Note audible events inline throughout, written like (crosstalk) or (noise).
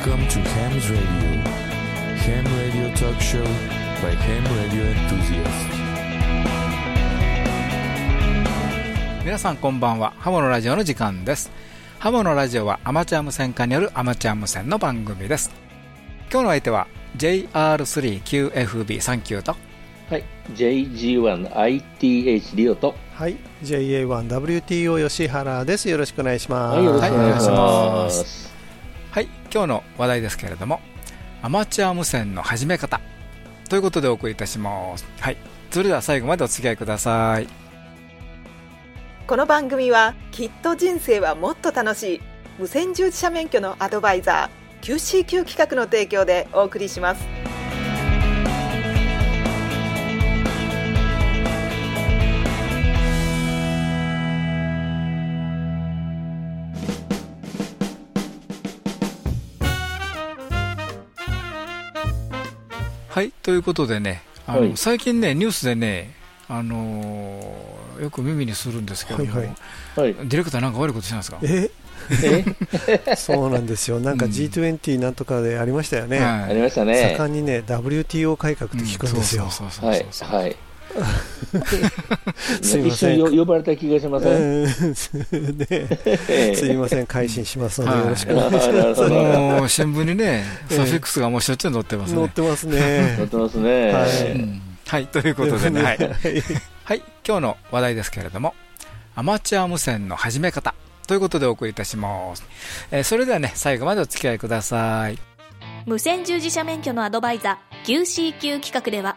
Welcome to Ham's Radio. Ham Radio Talk Show by Ham Radio Enthusiasts. 皆さんこんばんはハモのラジオの時間ですハモのラジオはアマチュア無線化によるアマチュア無線の番組です今日の相手は JR3QFB39 とはい、JG1ITH リオと、はい、JA1WTO 吉原です。よろしくお願いします。はい、よろしくお願いしはいお願まいしす。はい今日の話題ですけれどもアマチュア無線の始め方ということでお送りいたします。はい。それでは最後までお付き合いください。この番組はきっと人生はもっと楽しい無線従事者免許のアドバイザー QCQ 企画の提供でお送りします。はいということでねあの、はい最近ねニュースでねあのーよく耳にするんですけども、はいはいはい、ディレクターなんか悪いことしたんですか？え？え、(laughs) そうなんですよ。(laughs) なんかうん G20 なんとかでありましたよね。ありはいましたね。盛んにね、WTO 改革って聞くんですよ。そうそうそうはいそうそう、はい。(laughs) すいません一緒に呼ばれた気がしません？(laughs) すいません、改心しますのではいよろしくあお願いしなるほど。もう新聞にね、ええサフィックスがもうしょっちゅう載ってますね。載ってます乗っね。(laughs) てますね。はうんはい、ということでね、はい、はいはい、今日の話題ですけれども、アマチュア無線の始め方ということでお送りいたします。えーそれではね、最後までお付き合いください。無線従事者免許のアドバイザー QCQ 企画では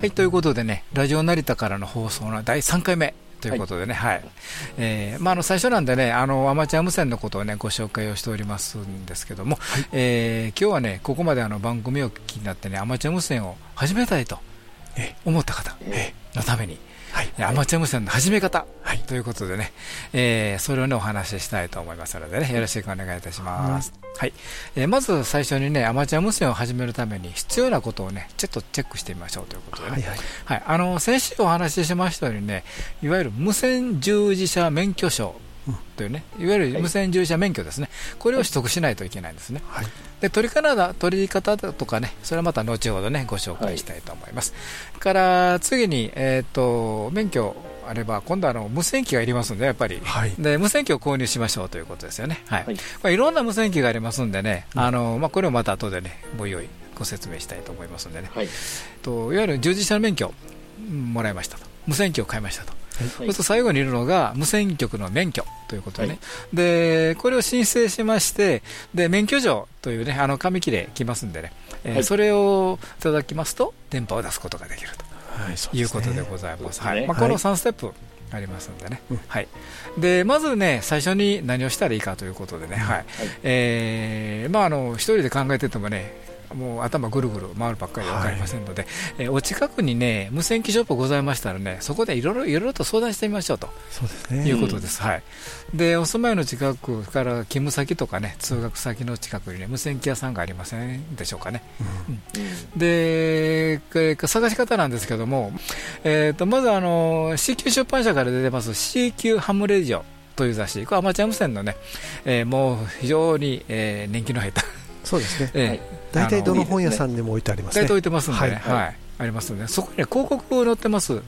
はい、ということでね、ラジオ成田からの放送の第3回目ということでね、はい。えーまあ、あの、最初なんでね、あの、アマチュア無線のことをね、ご紹介をしておりますんですけども、えー今日はね、ここまであの番組をお聞きになってね、アマチュア無線を始めたいと思った方のために、アマチュア無線の始め方、ということでね、えーそれをね、お話ししたいと思いますのでね、よろしくお願いいたします。はい。えーまず最初にね、アマチュア無線を始めるために必要なことをね、ちょっとチェックしてみましょうということでね。はいはい。はい、あの先週お話ししましたようにね、いわゆる無線従事者免許証というね、いわゆる無線従事者免許ですね、これを取得しないといけないんですね。はいで取り方だ取り方だとかね、それはまた後ほどね、ご紹介したいと思います。から次に、えっ、と免許あれば、今度はあの無線機がいりますんで、やっぱり、はい。で無線機を購入しましょうということですよね。はい。はい。まあ、いろんな無線機がありますんでね、あのまあ、これをまた後でね、ご用意、ご説明したいと思いますんでね。はい。といわゆる従事者免許うんもらいましたと。無線機を買いましたと、そうすると最後にいるのが無線局の免許ということでね、でこれを申請しましてで免許状というねあの紙切れ来ますんでね、えーはい。それをいただきますと電波を出すことができると。はい、そうことでございます。はい。まあ、はい。この3ステップありますんでね、はい、でまずね、最初に何をしたらいいかということでね、はい。えーまあ、あの一人で考えててもね、もう頭ぐるぐる回るばっかりで分かりませんので、えーお近くにね、無線機ショップございましたらね、そこでいろいろいろいろと相談してみましょうとそうですね。いうことです。はい、でお住まいの近くから勤務先とかね、通学先の近くにね、無線機屋さんがありませんでしょうかね。で、これ探し方なんですけども、えー、とまずあの CQ 出版社から出てます CQ ハムレジオという雑誌、これアマチュア無線のね、えーもう非常に、えー年季の入った、そうですね。え大体どのあ本屋さんでも置いてありますね。大体置いてますんでね、はいはいありますので、そこにね広告載ってます。は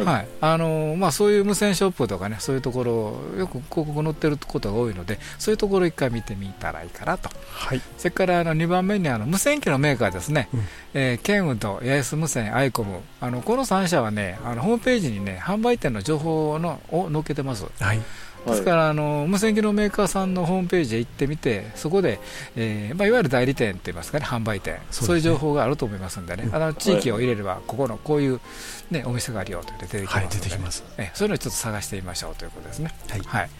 い。はいあのまあ、そういう無線ショップとかね、そういうところ、よく広告載ってることが多いので、そういうところを一回見てみたらいいかなと。はい。それからあの2番目にあの無線機のメーカーですね、うんえーケンウと八重洲無線、アイコム、あのこの3社はね、あのホームページにね、販売店の情報のを載っけてます。はい。ですからあの無線機のメーカーさんのホームページへ行ってみてそこで、えーまあ、いわゆる代理店といいますかね販売店。そういう情報があると思いますんでね、うんあの地域を入れればここのこういう、ね、お店があるよと出てきますはいので、出てきます。えそういうのをちょっと探してみましょうということですね。はい。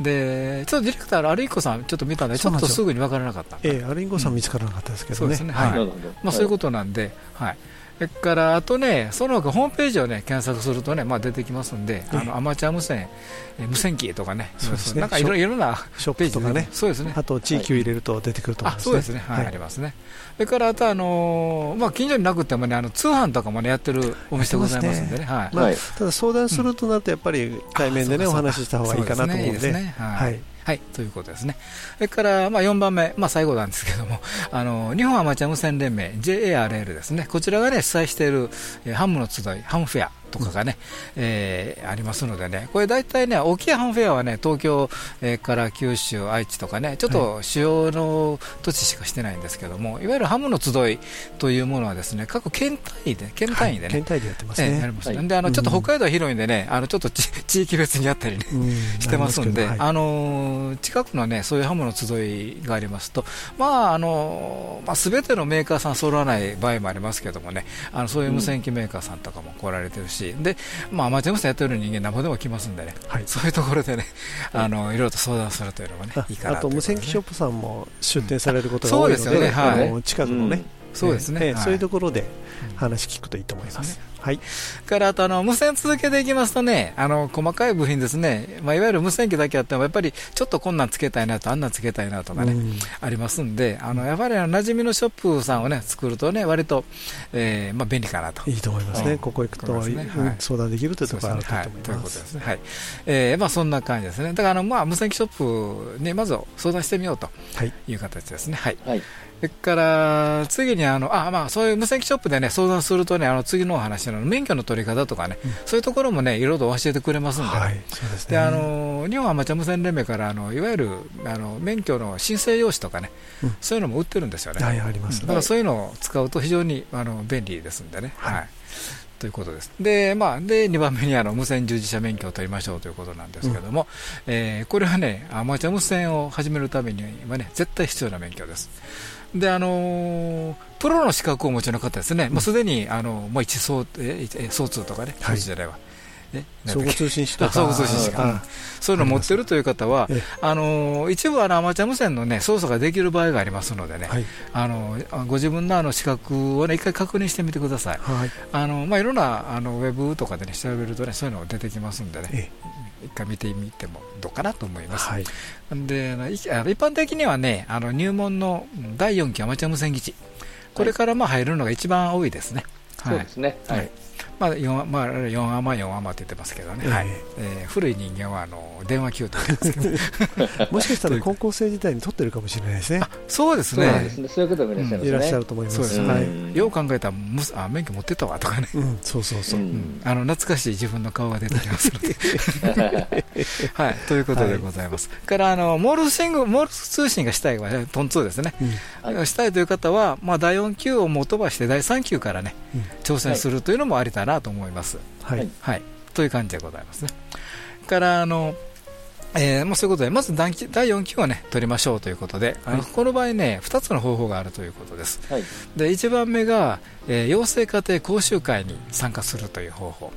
でちょっとディレクターのアルイコさんちょっと見たんでちょっとすぐに分からなかった。ええアリンゴさん見つからなかったですけどね。そうですね。はい。なるほど。まあ、そういうことなんで、はい、それからあとね、その他ホームページを、ね、検索するとね、まあ、出てきますんで、あのアマチュア無線、え無線機とかね、そうですね。なんかいろいろなショップとかね。そうですね、あと地域を入れると出てくると思いあますそうですね、はい、ありますね。それからあと、あのーまあ、近所になくてもね、あの通販とかもね、やってるお店ございますんでね、はい。ただ相談するとなるとやっぱり対面でねあお話しした方がいいかなと思うんで。ははい。いはい、ということですね。それから、まあ、4番目、まあ、最後なんですけども、(laughs) あの、日本アマチュア無線連盟、JARL ですね。こちらがね、主催している、ハムの集い、ハムフェアとかがね、えーありますのでね、これ大体ね、大きいハムフェアはね、東京、えーから九州、愛知とかね、ちょっと主要の土地しかしてないんですけども、いわゆるハムの集いというものはですね、各県単位で、県単位でね、県単位でやってますええやねります。ねはい。であのちょっとうん北海道は広いんでね、あのちょっとち地域別にやったりね、うん。してますんで、ありますあのー近くのね、そういうハムの集いがありますと、まあ、あのーまあ、すべてのメーカーさん揃わない場合もありますけどもね、あのそういう無線機メーカーさんとかも来られてるし、で、まあ、アマチュア無線やってる人間なんぼでも来ますんでね、はい。そういうところでね、あの、いろいろと相談するというのがねあ、いいかなあと無線機ショッププさんも出店されることが多いのそうですよねではい。近くのねそうですね、そういうところでうん。話聞くといいと思いますはいからあとあの無線続けていきますとね、あの細かい部品ですね、まあ、いわゆる無線機だけあっても、やっぱりちょっとこんなんつけたいなと、あんなんつけたいなとかね、うんありますんで、あのやっぱりあの馴染みのショップさんをね、作るとね、割と、えーまあ、便利かなと。いいと思いますうんねここ行くとねうんはい相談できるというところがあるといいとはい、ということですね。はい。えーまあそんな感じですね。だからあのまあ無線機ショップにまず相談してみようとはいいう形ですね。はい。はい。それから次にあのあまあそういう無線機ショップでね相談するとねあの次のお話の免許の取り方とかね、うんそういうところもねいろいろ教えてくれますんでね。はいそうですねであの日本アマチュア無線連盟からあのいわゆるあの免許の申請用紙とかね、うんそういうのも売ってるんですよね。はいありますだからそういうのを使うと非常にあの便利ですんでね。はいはいということです。で、まあ、で、2番目にあの無線従事者免許を取りましょうということなんですけども、えーこれはね、アマチュア無線を始めるためにはね、絶対必要な免許です。で、あのープロの資格をお持ちの方ですね、もうすでに、あの、もう一相、え、え相通とかね、はい。一じゃないわ。え相互通信士とか。あ相互通信士か。あそういうのを持ってるという方はええ、あの一部あのアマチュア無線の、ね、操作ができる場合がありますのでね、はい。あのご自分のあの資格を、ね、一回確認してみてください。はい。あのまあ、いろんなあのウェブとかで、ね、調べると、ね、そういうの出てきますんでね、え一回見てみてもどうかなと思います。はいであのいあの一般的にはね、あの入門のうん第4期アマチュア無線基地、これからまあ入るのが一番多いですね。そうですね。ははいい。まあ、4, まあ、4アマ、4アマって言ってますけどね、ええ。はい。えー古い人間はあの電話級と言いますけど、(laughs) もしかしたら高校生時代に取ってるかもしれないですね。そうですね。そうなんです、ね。そういう方もいらっしゃいますね。いらっしゃると思います。そうですね、はい。うんよう考えたらむすあ、免許持ってたわとかね、うんそうそうそう。あの懐かしい自分の顔が出てきますので。(laughs) はい、ということでございます。からあのモールス信号モールス通信がしたいはトン2ですね。うん。はい。したいという方は、まあ、第4級をもう飛ばして第3級からね、うん。挑戦するというのもありだなと思います。はいはいはい、という感じでございますね。からあのえーまあ、そういうことで、まず第第4級を、ね、取りましょうということで、あのこの場合ね、2つの方法があるということです。はい。で1番目が、えー養成家庭講習会に参加するという方法。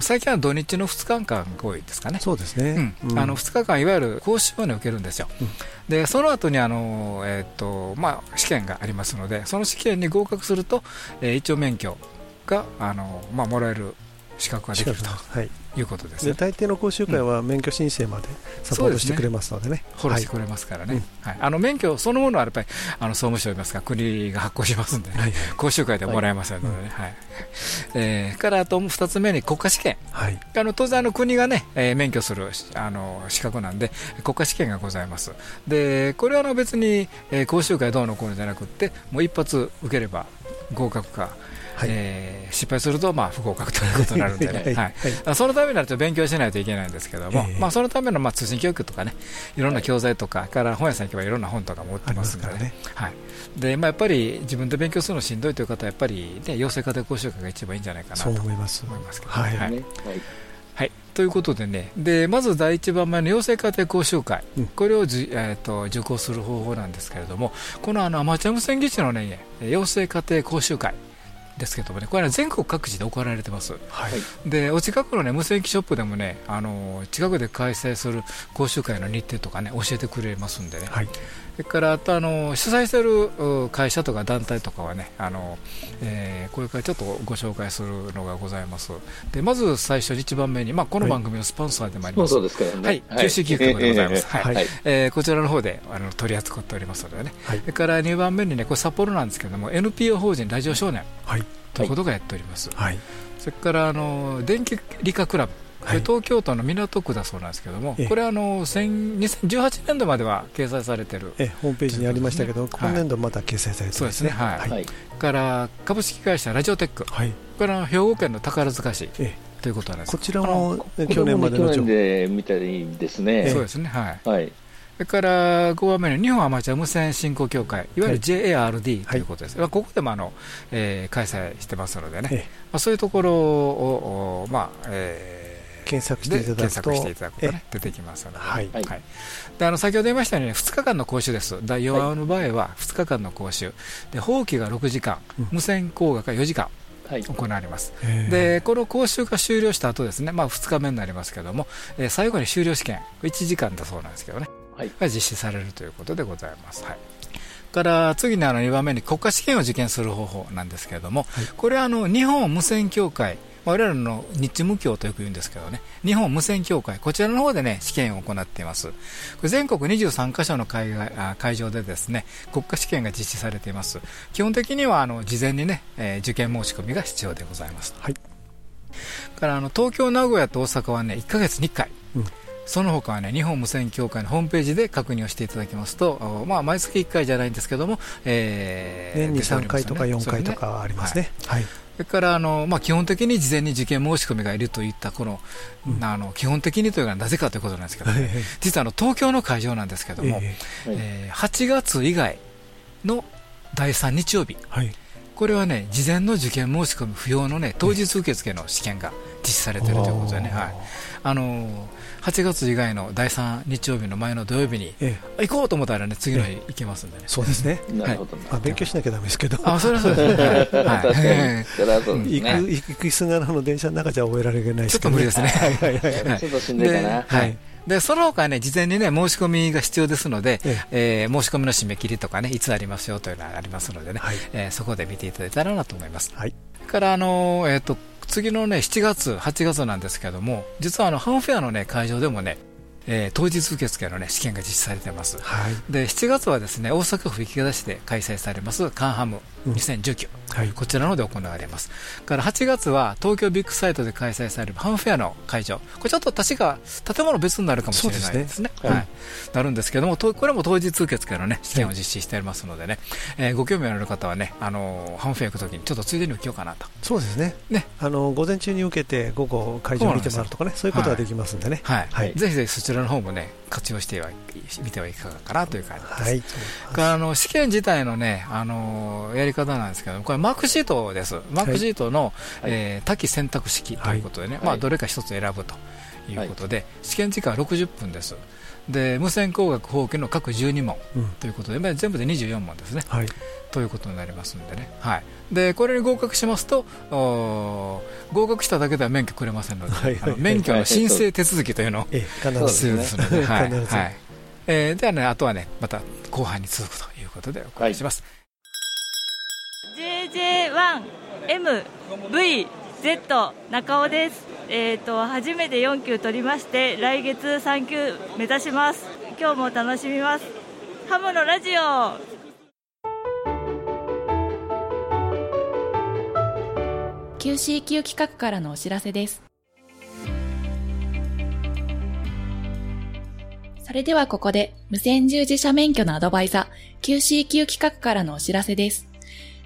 最近は土日の2日間が多いですかね。そうですねうんあの2日間、いわゆる講習を、ね、受けるんですよ、うんでその後にあの、えーっとまあ、試験がありますので、その試験に合格すると、えー一応免許があの、まあ、もらえる資格ができるとはい。いうことです。大抵の講習会は免許申請までサポートしてくれますのでね。フォローしてくれますからね、うんはい。あの免許そのものはやっぱりあの総務省いますか国が発行しますんで、ねはい。講習会でもらえませんのでね、はい。えーからあと2つ目に国家試験、はい。あの当然あの国がね、えー免許するあの資格なんで国家試験がございます。でこれはあの別に、えー講習会どうのこうのじゃなくってもう一発受ければ合格か、はい。えー失敗するとまあ不合格ということになるんでね、(laughs) はい。そのためになると勉強しないといけないんですけども、ええ。まあ、そのためのまあ通信教育とかねいろんな教材とかから本屋さん行けばいろんな本とかも売ってますので、ありますはい。でまあ、やっぱり自分で勉強するのしんどいという方はやっぱり、ね、養成家庭講習会が一番いいんじゃないかなと思います。思いますけど、はい。はい。ね。はい。はい、ということでね、でまず第1番目の養成家庭講習会、うん。これをじ、えー、と受講する方法なんですけれども、このあのアマチュア無線技師の、ね、養成家庭講習会ですけどもね、これは全国各地で行われてます。はい。でお近くの、ね、無線機ショップでもね、あの近くで開催する講習会の日程とかね、教えてくれますんでね、はい。それからあとあの主催してるう会社とか団体とかはね、あのえーこれからちょっとご紹介するのがございます。でまず最初に一番目に、まあ、この番組のスポンサーでもあります、そうですからね。はい、九州企画でございます。はいはいはい。えーこちらの方であの取り扱っておりますのでね、はいそれから2番目にね、これ札幌なんですけども、NPO 法人ラジオ少年はい。ということがやっております。はい。それからあの電気理科クラブ、はい東京都の港区だそうなんですけども、ええこれあの1000 2018年度までは掲載されてる、え、ホームページにありましたけど、ね今年度また掲載されてますね。そうですね、はいはい。はい。から株式会社ラジオテック、はい。これは兵庫県の宝塚市えということなんですこちらも去去年までの情報。去年で見たらいいですね。そうですね、はい。はい。それから5番目の日本アマチュア無線振興協会、いわゆるはい JARD ということです、まあここでもあの、えー開催してますのでね、えまあ、そういうところを、おまあえー検索していただくとで検索していただくと、ね、出てきますので、はい。はい。であの先ほど言いましたように、2日間の講習です、第4話の場合は2日間の講習、で法規が6時間。うん、無線工学が4時間はい。行われます。えでこの講習が終了した後ですね、まあ、2日目になりますけども、えー最後に修了試験、1時間だそうなんですけどね、はい。が実施されるということでございます。はい。から次にあの2番目に国家試験を受験する方法なんですけれども、はい。これはあの日本無線協会、まあ我々の日無協とよく言うんですけどね、日本無線協会、こちらの方でね、試験を行っています。これ全国23カ所の会会場でですね、国家試験が実施されています。基本的にはあの事前にね、えー受験申し込みが必要でございます。はいからあの東京、名古屋と大阪はね、1ヶ月に1回。うんその他はね、日本無線協会のホームページで確認をしていただきますと、おまあ、毎月1回じゃないんですけども、えー年に3出ております回とか4回とかはありますね。はい。それからあの、まあ、基本的に事前に受験申し込みがいるといったこの、うん。あの基本的にというのはなぜかということなんですけど、はい実はあの東京の会場なんですけども、えはいえ。ー8月以外の第3日曜日、えはい。これはね、事前の受験申し込み不要のね、当日受付の試験が実施されているということでね、はい、あのー8月以外の第3日曜日の前の土曜日に、ええ行こうと思ったらね、次の日行けますんでね。そうですね。(laughs) なるほどな。まあ、勉強しなきゃダメですけど。あ、それはそうですね。はい (laughs) 確かに。はいそれはそうです行く、ね。行くすがらの電車の中じゃ覚えられないですけど、ちょっと無理ですね。はいはいはい。は (laughs) いちょっとしんどいかな。ではいでその他ね、事前にね、申し込みが必要ですので、ええー申し込みの締め切りとかね、いつありますよというのがありますのでね、はいえーそこで見ていただいたらなと思います。はい。から、あのーえっ、と、次のね、7月、8月なんですけども、実はあの、ハンフェアのね、会場でもね、えー当日受付のね、試験が実施されています。はい。で、7月はですね、大阪府池田市で開催されます、カンハム2019。はい。こちらの方で行われます。から8月は東京ビッグサイトで開催されるハンフェアの会場。これちょっと確か建物別になるかもしれないですね。ねはい。なるんですけども、とこれも当日受付のね、試験を実施しておりますのでね、えーご興味ある方はね、あのーハンフェア行くときにちょっとついでに受けようかなと。そうですね。ねあの、午前中に受けて、午後会場見てもらうとかね、そういうことができますんでね。はい。はいぜひぜひそちらの方もね、活用しては、見てはいかがかなという感じです。はい。からあの試験自体のね、あのーやり方なんですけどこれマークシートです。マークシートの、えー多岐選択式ということでね、まあ、はいどれか一つ選ぶということで、試験時間は60分です。で、無線工学法規の各12問うん。ということで、まあ全部で24問ですね。はい。ということになりますんでね。はい。で、これに合格しますと、合格しただけでは免許くれませんので、はいあの免許の申請手続きというのをええ、必要ですので、はい。えーではね、あとはね、また後半に続くということでお伺いします。JJ1MVZ 中尾です。えっ、と初めて4級取りまして来月3級目指します。今日も楽しみます。ハムのラジオ。QCQ 企画からのお知らせです。それではここで無線従事者免許のアドバイザー QCQ 企画からのお知らせです。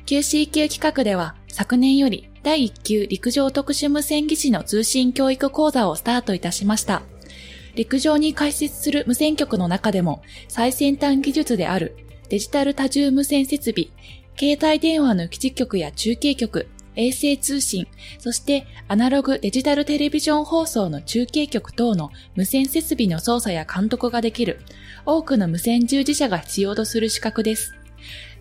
QCQ 企画では昨年より第1級陸上特殊無線技師の通信教育講座をスタートいたしました。陸上に開設する無線局の中でも最先端技術であるデジタル多重無線設備、携帯電話の基地局や中継局、衛星通信、そしてアナログデジタルテレビジョン放送の中継局等の無線設備の操作や監督ができる多くの無線従事者が必要とする資格です。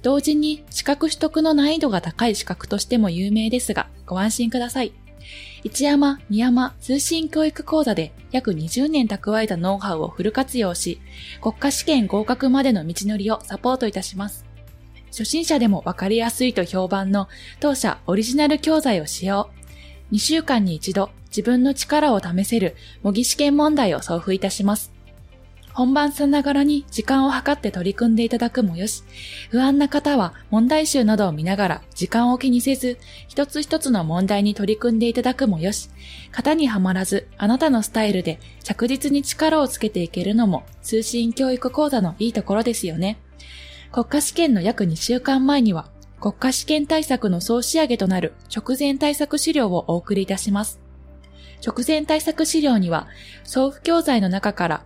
同時に資格取得の難易度が高い資格としても有名ですが、ご安心ください。一山、二山通信教育講座で約20年蓄えたノウハウをフル活用し、国家試験合格までの道のりをサポートいたします。初心者でもわかりやすいと評判の当社オリジナル教材を使用。2週間に一度自分の力を試せる模擬試験問題を送付いたします。本番さながらに時間を計って取り組んでいただくもよし、不安な方は問題集などを見ながら時間を気にせず、一つ一つの問題に取り組んでいただくもよし、型にはまらずあなたのスタイルで着実に力をつけていけるのも通信教育講座のいいところですよね。国家試験の約2週間前には、国家試験対策の総仕上げとなる直前対策資料をお送りいたします。直前対策資料には、送付教材の中から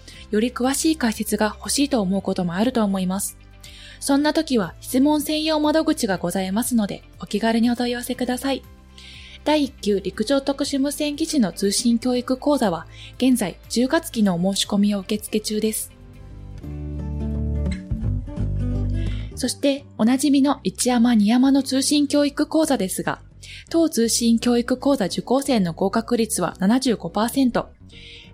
より詳しい解説が欲しいと思うこともあると思います。そんな時は質問専用窓口がございますので、お気軽にお問い合わせください。第1級陸上特殊無線技師の通信教育講座は、現在10月期のお申し込みを受付中です。そして、おなじみの一山二山の通信教育講座ですが、当通信教育講座受講生の合格率は75%、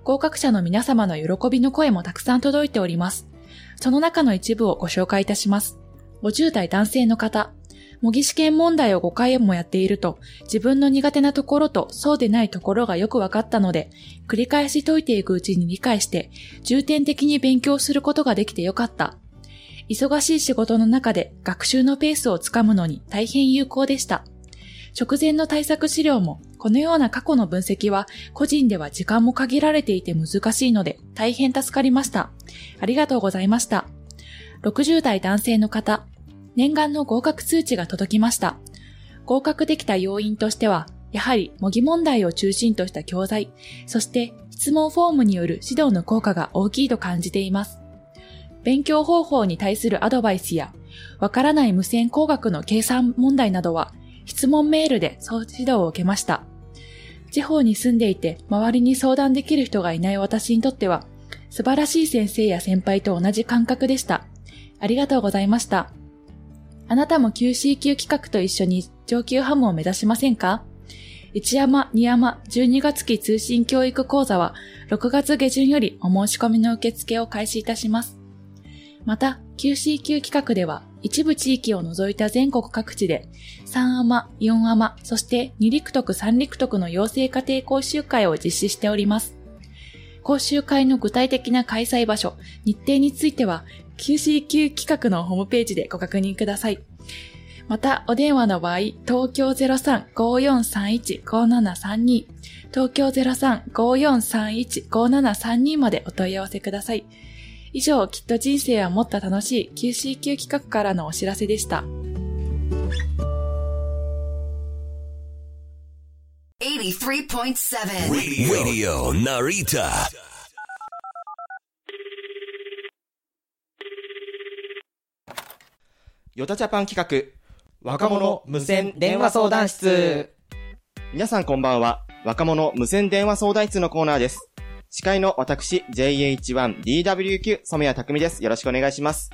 合格者の皆様の喜びの声もたくさん届いております。その中の一部をご紹介いたします。50代男性の方、模擬試験問題を5回もやっていると、自分の苦手なところとそうでないところがよく分かったので、繰り返し解いていくうちに理解して、重点的に勉強することができてよかった。忙しい仕事の中で学習のペースをつかむのに大変有効でした。直前の対策資料も、このような過去の分析は、個人では時間も限られていて難しいので、大変助かりました。ありがとうございました。60代男性の方、念願の合格通知が届きました。合格できた要因としては、やはり模擬問題を中心とした教材、そして質問フォームによる指導の効果が大きいと感じています。勉強方法に対するアドバイスや、わからない無線工学の計算問題などは、質問メールで総指導を受けました。地方に住んでいて周りに相談できる人がいない私にとっては素晴らしい先生や先輩と同じ感覚でした。ありがとうございました。あなたも QC 級企画と一緒に上級ハムを目指しませんか？一山、二山、12月期通信教育講座は6月下旬よりお申し込みの受付を開始いたします。また、QC 級企画では一部地域を除いた全国各地で、3アマ、4アマ、そして2陸徳3陸徳の養成家庭講習会を実施しております。講習会の具体的な開催場所、日程については、QCQ 企画のホームページでご確認ください。また、お電話の場合、東京03-5431-5732、東京03-5431-5732までお問い合わせください。以上、きっと人生はもっと楽しい QCQ 企画からのお知らせでした。Radio Narita ヨタジャパン企画若者無線電話相談室。皆さんこんばんは。若者無線電話相談室のコーナーです司会の私、JH1DWQ 染谷匠です。よろしくお願いします。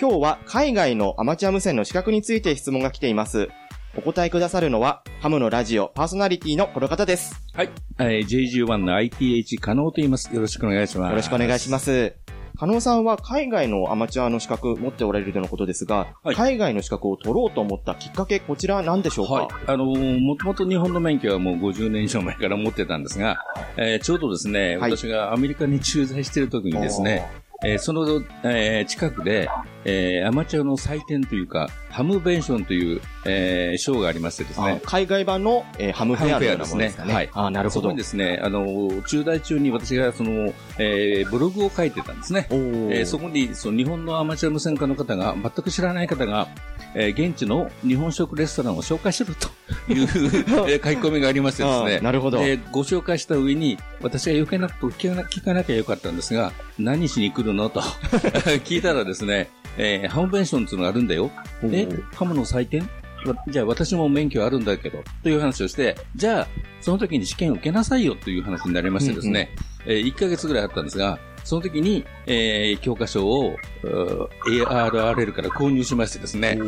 今日は海外のアマチュア無線の資格について質問が来ています。お答えくださるのは、ハムのラジオパーソナリティのこの方です。はい。えー、JG1 の ITH 可能と言います。よろしくお願いします。よろしくお願いします。加納さんは海外のアマチュアの資格持っておられるとのことですが、はい、海外の資格を取ろうと思ったきっかけ、こちらは何でしょうか、はい、あのー、もともと日本の免許はもう50年以上前から持ってたんですが、えー、ちょうどですね、はい、私がアメリカに駐在している時にですね、えー、その、えー、近くで、えーアマチュアの祭典というか、ハムベンションという、えー賞がありましてですね。あ海外版の、えーハムフェアのようなものですかね。はい。あなるほどそこに。ですね、あの、中大中に私がその、えーブログを書いてたんですね。えーそこに、その日本のアマチュア無線化の方が、全く知らない方が、えー現地の日本食レストランを紹介しろという、(laughs) えー書き込みがありましてですあね。ーなるほどえーご紹介した上に、私が余計なこと聞かなきゃよかったんですが、何しに来るのと (laughs) 聞いたらですね、えーハムベンションっていうのがあるんだよ。え、ハムの祭典？わじゃあ私も免許あるんだけど、という話をして、じゃあ、その時に試験を受けなさいよ。という話になりましてですね、えー1ヶ月ぐらいあったんですが、その時に、えー教科書を、ARRL から購入しましてですね、で、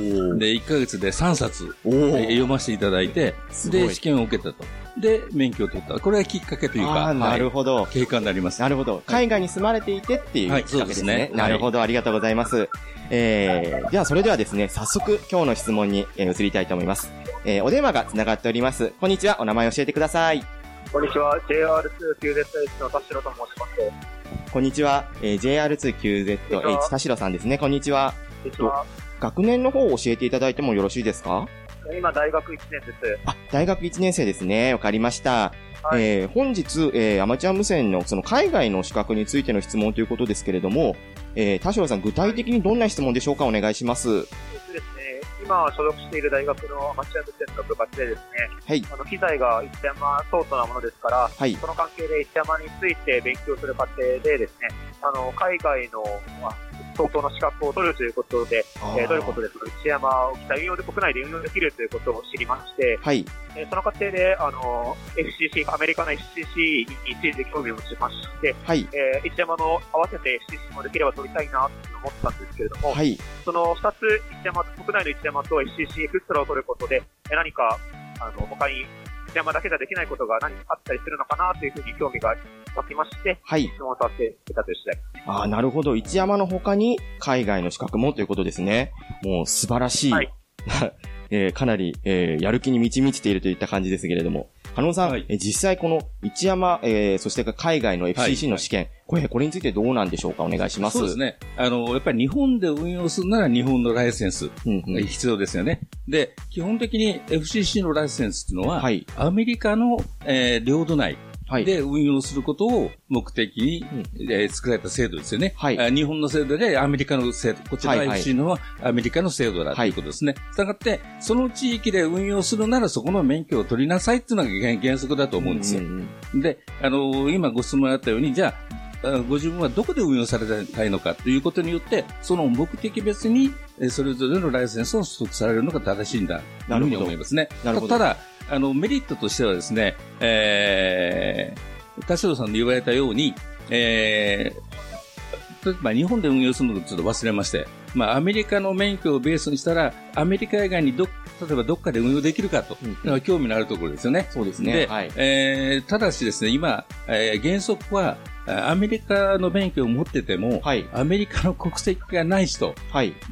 1ヶ月で3冊、えー読ませていただいて、で、試験を受けたと。で、免許を取った。これがきっかけというか、なるほどはい経過になります。なるほど。海外に住まれていてっていうはいきっかけですね。そうですねなるほど、ありがとうございます。えー、ではそれではですね、早速今日の質問に、えー移りたいと思います。えー、お電話が繋がっております。こんにちは、お名前教えてください。こんにちは、JR2QZH の田代と申します。こんにちは、えー、JR2QZH 田代さんですね。こんにちは。こんにちは。学年の方を教えていただいてもよろしいですか？今、大学1年です。大学1年生ですね。わかりました。えー本日、えーアマチュア無線のその海外の資格についての質問ということですけれども、えー田代さん、具体的にどんな質問でしょうか？お願いします。そうですね、今所属している大学のアマチュア無線の部活でですね、はい。あの機材が一山相当なものですから、はいその関係で一山について勉強する過程でですね、あの海外の、まあ、相当の資格を取るということで、えーどういうことでその一山を機体運用で国内で運用できるということを知りまして、はい。えーその過程で、あの、FCC、アメリカの FCC について興味を持ちまして、はい。えー一山の合わせて FCC もできれば取りたいなと思ったんですけれども、はい。その二つ、一山、国内の一山と FCC エクストラを取ることで、えー何か、あの、他に一山だけじゃできないことが何かあったりするのかなというふうに興味が湧きまして、はい質問させていただ。ああ、なるほど。一山の他に海外の資格もということですね。もう素晴らしい。(laughs) えーかなり、えーやる気に満ち満ちているといった感じですけれども。加納さん、えー実際この一山、えーそして海外の FCC の試験、これ、これについてどうなんでしょうかお願いします。そうですね。あの、やっぱり日本で運用するなら日本のライセンスが必要ですよね。で、基本的に FCC のライセンスっていうのは、アメリカの、えー領土内で運用することを目的に、えー作られた制度ですよね。あ日本の制度でアメリカの制度、こちらはいはい。FCC のはアメリカの制度だということですね。したがって、その地域で運用するならそこの免許を取りなさいっていうのが原原則だと思うんですよ。で、あの今ご質問あったように、じゃあ、あご自分はどこで運用されたいのかということによって、その目的別に、えーそれぞれのライセンスを取得されるのが正しいんだ、というふうに思いますね。なるほど。ただ、あの、メリットとしてはですね、えー、田代さんの言われたように、えー、例えば日本で運用するのをちょっと忘れまして、まあ、アメリカの免許をベースにしたら、アメリカ以外にど、例えばどっかで運用できるかと、いうのが興味のあるところですよね。そうですねはいえーただしですね、今、えー原則は、あアメリカの免許を持ってても、アメリカの国籍がない人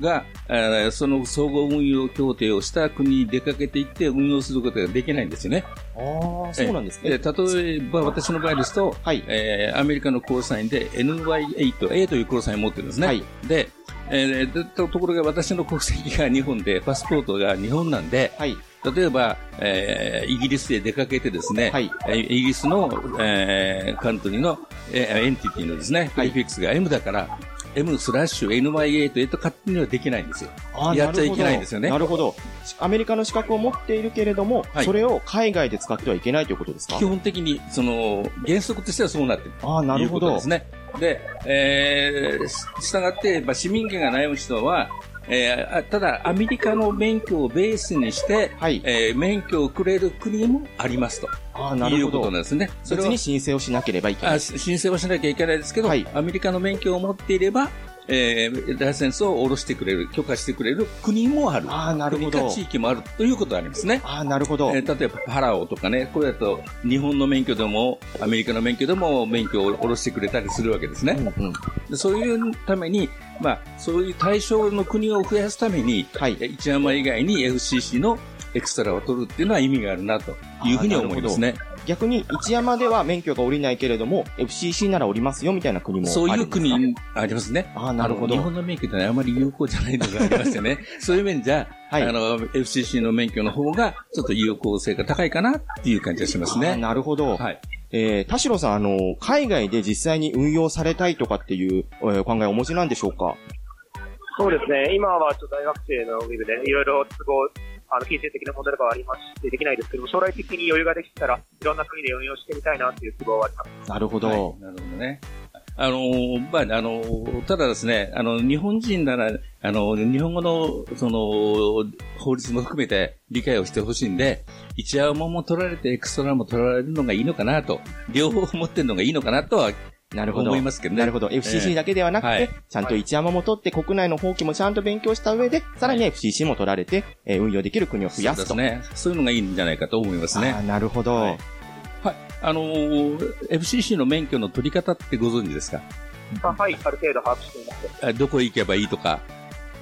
が、えーその総合運用協定をした国に出かけていって運用することができないんですよね。ああ、そうなんですね。えー例えば私の場合ですと、えーアメリカのコールサインで NY8A というコールサインを持ってるんですね。で、えーでとところが私の国籍が日本で、パスポートが日本なんで、例えば、えーイギリスで出かけてですね、えーイギリスの、えーカントリーの、えーエンティティのですね、プリフィックスが M だから、M スラッシュ NY8 へと勝手にはできないんですよ。やっちゃいけないんですよね。なるほど。アメリカの資格を持っているけれども、それを海外で使ってはいけないということですか？基本的に、その、原則としてはそうなってる。ああ、なるほどいうことですね。で、えー、し従って、まあ、市民権が悩む人は、えーあただ、アメリカの免許をベースにして、えー免許をくれる国もありますと。ああ、なるほど。いうことなんですね。それに申請をしなければいけない。あ申請はしなきゃいけないですけど、アメリカの免許を持っていれば、えーライセンスを下ろしてくれる、許可してくれる国もある。あなるほど国か地域もあるということがありますね。あなるほど。えー例えばパラオとかね、これだと日本の免許でも、アメリカの免許でも免許を下ろしてくれたりするわけですね。でそういうために、まあ、そういう対象の国を増やすために、一山以外に FCC のエクストラを取るっていうのは意味があるなというふうに思いますね。逆に一山では免許が下りないけれども、FCC なら下りますよみたいな国もあそういうるんですか国ありますね。あなるほど日本の免許ってあまり有効じゃないのがありましてね。(laughs) そういう面じゃ、あの、FCC の免許の方が、ちょっと有効性が高いかなっていう感じがしますね。あなるほど。はい。えー、田代さん、あの、海外で実際に運用されたいとかっていう、えー考えをお持ちなんでしょうか？そうですね、今はちょっと大学生のウェブでいろいろ都合、あの、金銭的な問題がありまして、できないですけども、将来的に余裕ができたら、いろんな国で運用してみたいなっていう希望はあります。なるほど。はいなるほどね。あの、まあ、あの、ただですね、あの、日本人なら、あの、日本語の、その、法律も含めて理解をしてほしいんで、一山も取られてエクストラも取られるのがいいのかなと、両方持ってるのがいいのかなとは、なるほど。思いますけどね。なるほど。FCC だけではなくて、はいちゃんと一山も取って、国内の法規もちゃんと勉強した上で、さらに FCC も取られて、えー運用できる国を増やすと。そうですね。そういうのがいいんじゃないかと思いますね。あーなるほど。はい。あのー FCC の免許の取り方ってご存知ですか？あはい、ある程度把握しています。あどこへ行けばいいとか。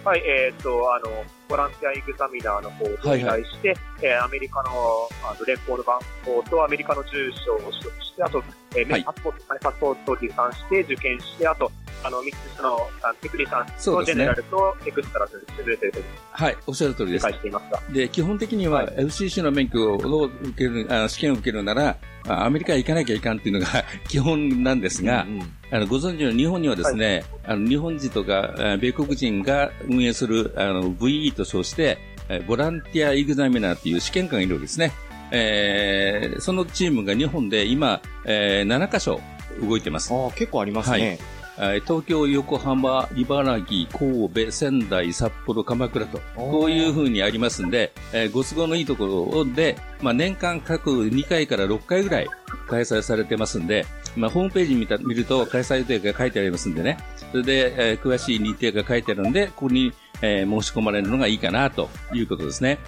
はい、えっ、と、あの、ボランティアエグザミナーの方をお願いして、えーアメリカのあの連邦の番号とアメリカの住所を取得して、あと、えーパスポート、パスポートを持参して受験して、あと、あの、3つのあのテクニシャンとジェネラルとエクストラという優れてるとはい、おっしゃる通りです。で、基本的には FCC の免許を受ける、あ試験を受けるなら、あアメリカへ行かなきゃいかんっていうのが基本なんですが、あのご存知の日本にはですね、あの日本人とかあ米国人が運営するあの VE と称して、えボランティアエグザミナーっていう試験官がいるわけですね。えーそのチームが日本で今、えー7カ所動いてます。あ結構ありますね。はいえー東京、横浜、茨城、神戸、仙台、札幌、鎌倉と、こういうふうにありますんで、えーご都合のいいところで、まあ、年間各2回から6回ぐらい開催されてますんで、まあ、ホームページ見た見ると開催予定が書いてありますんでね、それで、えー詳しい日程が書いてあるんで、ここに、えー申し込まれるのがいいかなということですね。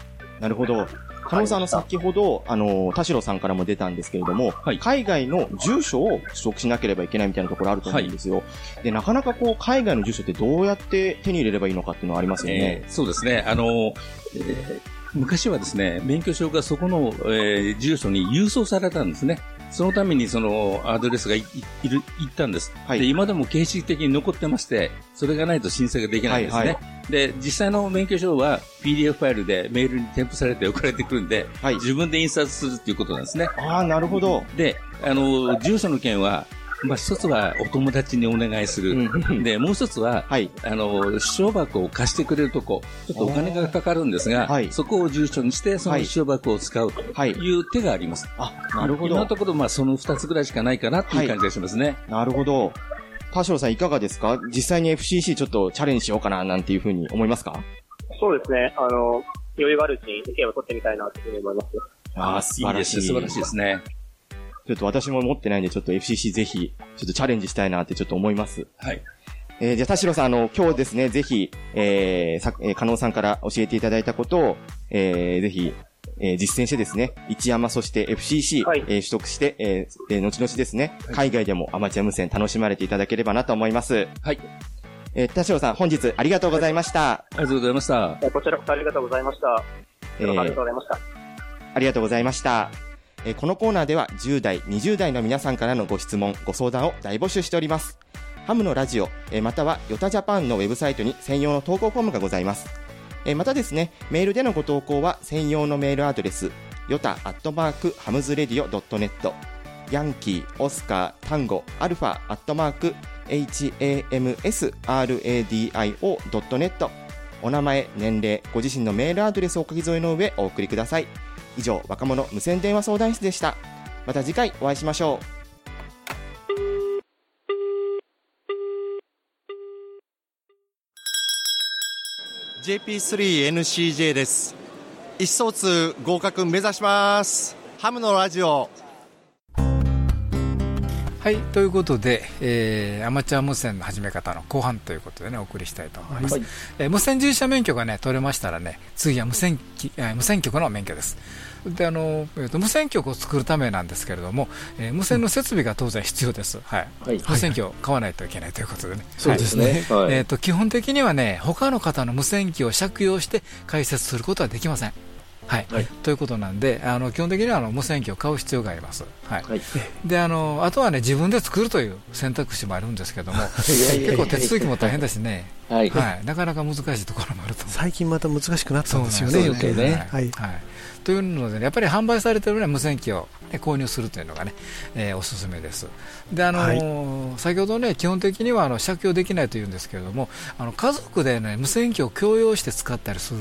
なるほど。加納さん、あの、先ほど、あの、田代さんからも出たんですけれども、海外の住所を取得しなければいけないみたいなところあると思うんですよ。で、なかなかこう、海外の住所ってどうやって手に入れればいいのかっていうのはありますよね。えーそうですね。あの、えー昔はですね、免許証がそこの、えー住所に郵送されたんですね。そのためにそのアドレスがいいいる行ったんです、で。今でも形式的に残ってまして、それがないと申請ができないんですね。はいはで、実際の免許証は PDF ファイルでメールに添付されて送られてくるんで、自分で印刷するっていうことなんですね。ああ、なるほど。で、あの、住所の件は、まあ、一つはお友達にお願いする。で、もう一つは、あの、証箱を貸してくれるとこ、ちょっとお金がかかるんですが、そこを住所にして、その証箱を使うという手があります。あ、なるほど今のところ、まあ、その二つぐらいしかないかなっていう感じがしますね。なるほど。田代さんいかがですか？実際に FCC ちょっとチャレンジしようかななんていうふうに思いますか？そうですね、あの、余裕があるうちに意見を取ってみたいなというふうに思います。ああ、素晴らしい。いいですね素晴らしいですね。ちょっと私も持ってないんで、ちょっと FCC ぜひ、ちょっとチャレンジしたいなってちょっと思います。はい。えーじゃあ田代さん、あの、今日ですね、ぜひ、えー、さ、えー、加納さんから教えていただいたことを、えー、ぜひ、えー実践してですね、一山そして FCC、えー取得して、えーえー後々ですね、海外でもアマチュア無線楽しまれていただければなと思います。はい。えー田代さん、本日ありがとうございました。ありがとうございました。こちらこそありがとうございました。えーありがとうございました。ありがとうございました。えーこのコーナーでは10代、20代の皆さんからのご質問、ご相談を大募集しております。ハムのラジオ、えーまたはヨタジャパンのウェブサイトに専用の投稿フォームがございます。えーまたですね、メールでのご投稿は専用のメールアドレス、ヨタアットマークハムズレディオドットネット、ヤンキー、オスカー、タンゴ、アルファアットマーク hamsradio.net お名前、年齢、ご自身のメールアドレスをお書き添えの上お送りください。以上、若者無線電話相談室でした。また次回お会いしましょう。JP3NCJ です。一層通合格目指します。ハムのラジオ。はい、ということで、えーアマチュア無線の始め方の後半ということでね、お送りしたいと思います。はいえー無線従事者免許がね、取れましたらね、次は無線機、えー無線局の免許です。で、あの、えーと、無線局を作るためなんですけれども、えー無線の設備が当然必要です。はい。はい無線機を買わないといけないということでね。そうですねはいえっ、と、基本的にはね、他の方の無線機を借用して解説することはできません。はい、ということなんで、あの基本的にはあの無線機を買う必要があります。はい。で、あのあとはね自分で作るという選択肢もあるんですけども、(laughs) 結構手続きも大変だしね、はい、なかなか難しいところもあると。最近また難しくなったんですよね。余計ね。はい。というので、ね、やっぱり販売されている、ね、無線機を、ね、購入するというのがね、えー、おすすめです。であのーはい、先ほどね、基本的にはあの借用できないというんですけれども、あの家族で、ね、無線機を共用して使ったりする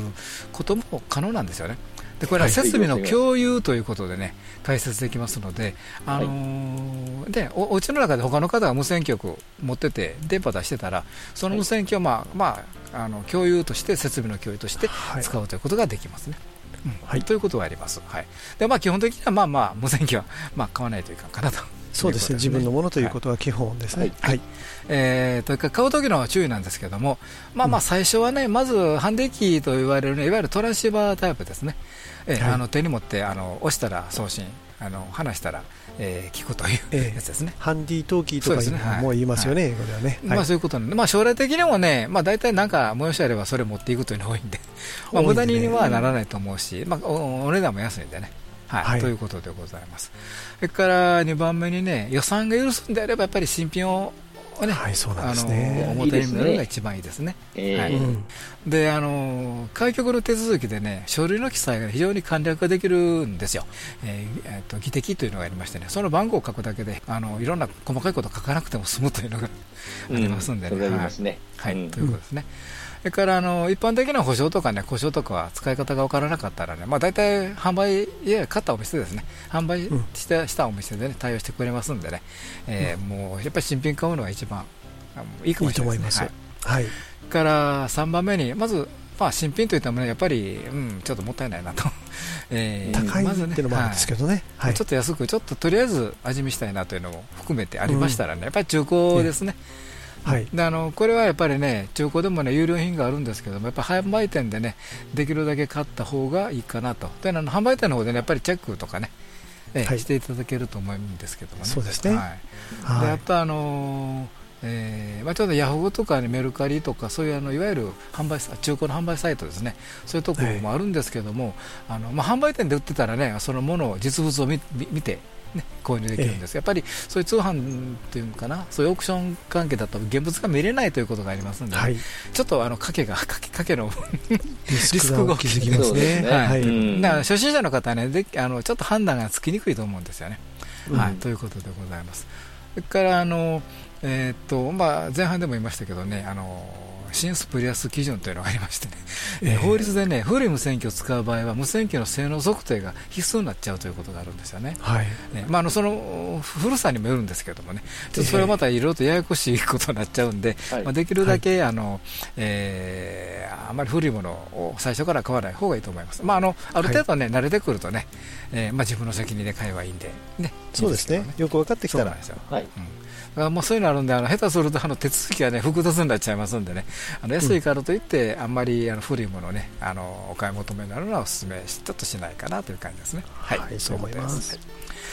ことも可能なんですよね。でこれは設備の共有ということでね、解説できますので、あのー、でお家の中で他の方が無線局を持ってて、電波出してたら、その無線機を、まあまあ、あの共有として、設備の共有として使うということができますね。はい、ということはあります。はい。で、まあ基本的にはまあまあ無線機はまあ買わないといかんかなと。そうですね、自分のものということは基本ですね。はい。えー、というか、買う時の注意なんですけども、まあまあ、最初はね、まず、ハンディキーと言われるね、いわゆるトランシーバータイプですね。えー、あの手に持ってあの押したら送信、あの離したら、えー、聞くというやつですね、ハンディトーキーとかいうもう言いますよね、英語ではね。まあ、そういうことなんで、まあ、将来的にもね、まあ、大体なんか催しあればそれ持っていくというのが多いんで、(laughs) まあ、無駄にはならないと思うし、まあ、お値段も安いんでね。はい、ということでございます。それから2番目にね、予算が許すんであれば、やっぱり新品をね、はい、そうなんですね。あの表になるのが一番いいですね。はい。で、あの開局の手続きでね、書類の記載が非常に簡略化できるんですよ。えー、えー、と議的というのがありましてね、その番号を書くだけで、あのいろんな細かいこと書かなくても済むというのがありますんでね。はい、はい、ということですね。それからあの一般的な保証とかね、故障とかは使い方が分からなかったらね、まあ、大体販売、いや買ったお店ですね、販売した,、したお店で、ね、対応してくれますんでね、えー、もうやっぱり新品買うのが一番いいかもしれないですね。はい、はい、から3番目に、まず、まあ、新品といってもね、やっぱり、うん、ちょっともったいないなと。(laughs) えー、高いっていうのもあるんですけどね、はい、ちょっと安く、ちょっととりあえず味見したいなというのも含めてありましたらね、うん、やっぱり中古ですね。はい、であのこれはやっぱりね、中古でもね、有料品があるんですけども、やっぱ販売店でね、できるだけ買った方がいいかなと。であの販売店の方でね、やっぱりチェックとかね、えはい、していただけると思うんですけどもね。そうですね。はい。で、やっぱあのーえーまあ、ちょうどヤフオとか、ね、メルカリとかそういうあのいわゆる販売中古の販売サイトですねそういうところもあるんですけども、あのまあ、販売店で売ってたらねそのものを実物を見見てね、(laughs) 購入できるんです、やっぱりそういう通販っていうのかな、そういうオークション関係だと現物が見れないということがありますので、はい、ちょっとあの賭けが賭け賭けのリスクが大きますね。はい、だから初心者の方はねであのちょっと判断がつきにくいと思うんですよね。はい、ということでございます。それからあのえー、っとまあ、前半でも言いましたけどね、あの新スプリアス基準というのがありましてね、えー、法律でね、古い無線機を使う場合は、無線機の性能測定が必須になっちゃうということがあるんですよね。はい。えまあ、あのその古さにもよるんですけどもね、ちょっとそれはまたいろいろとややこしいことになっちゃうんで、まあ、できるだけ、あのえー、あまり古いものを最初から買わない方がいいと思います。まあ、あのある程度ね、慣れてくるとね、えーまあ、自分の責任で買えばいいんで、ね、そうですね、よく分かってきたら。はい。うんあもうそういうのあるんで、あの下手するとあの手続きが、ね、複雑になっちゃいますんでね、あの安いからといって、あんまりあの古いものを、ね、あのお買い求めになるのはお勧めちょっとしないかなという感じですね。はい、はい、そう思います。